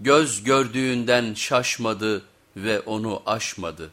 Göz gördüğünden şaşmadı ve onu aşmadı.